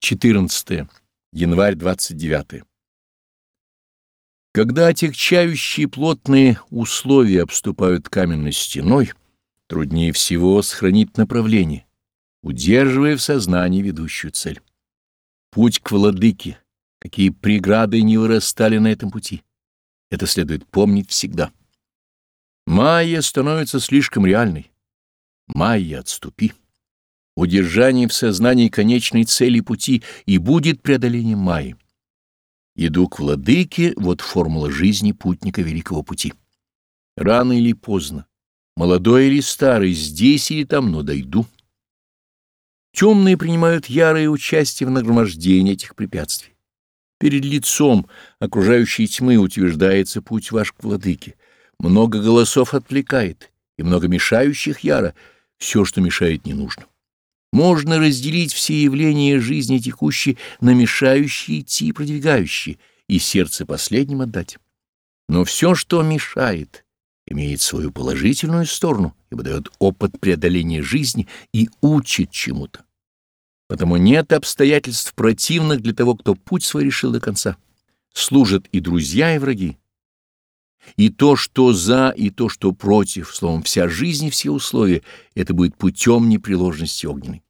14. Январь 29. Когда отягчающие плотные условия обступают каменной стеной, труднее всего сохранить направление, удерживая в сознании ведущую цель. Путь к владыке, какие преграды не вырастали на этом пути, это следует помнить всегда. Майя становится слишком реальной. Майя, отступи. Удержание в сознании конечной цели пути и будет преодолением Майи. Иду к владыке — вот формула жизни путника великого пути. Рано или поздно, молодой или старый, здесь или там, но дойду. Темные принимают ярое участие в нагромождении этих препятствий. Перед лицом окружающей тьмы утверждается путь ваш к владыке. Много голосов отвлекает, и много мешающих яро. Все, что мешает, не нужно. Можно разделить все явления жизни текущей на мешающие идти и продвигающие, и сердце последним отдать. Но все, что мешает, имеет свою положительную сторону, ибо дает опыт преодоления жизни и учит чему-то. Потому нет обстоятельств противных для того, кто путь свой решил до конца. Служат и друзья, и враги. И то, что за, и то, что против, словом, вся жизнь и все условия, это будет путем непреложности огненной.